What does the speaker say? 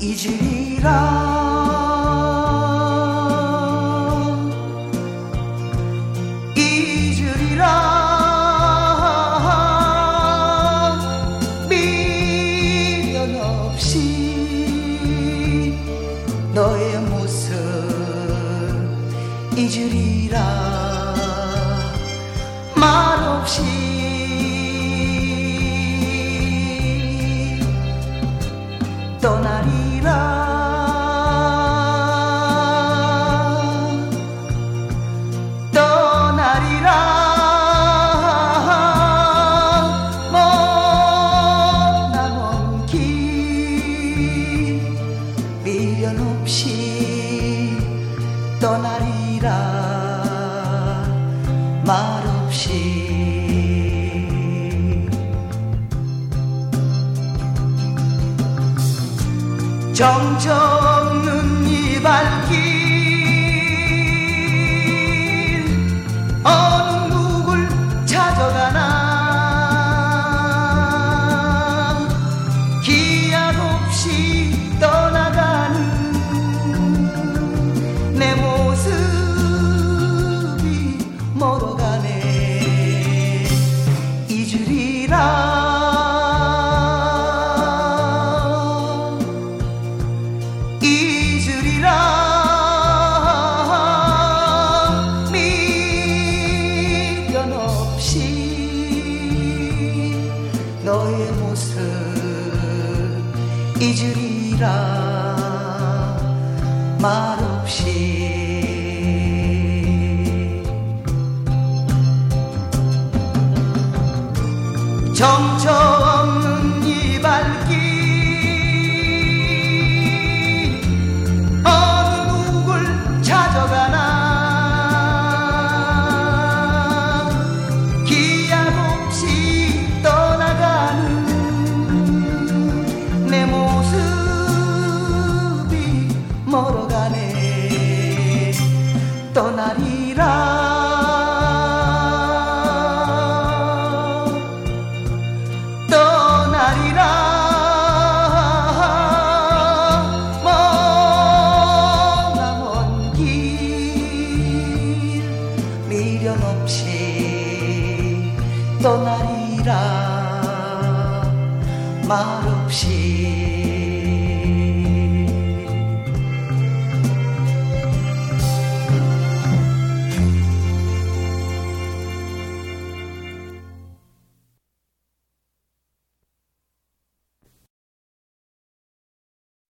잊으리라. 잊으리라. 미련 없이 너의 모습 잊으리라. 말없이 떠나리라. 말없이. 정처 없는 이 발길 것을 잊으리라 말없이. 정처 없는 이 발길 떠나리라. 떠나리라. 먼 길 미련 없이 떠나리라. 말없이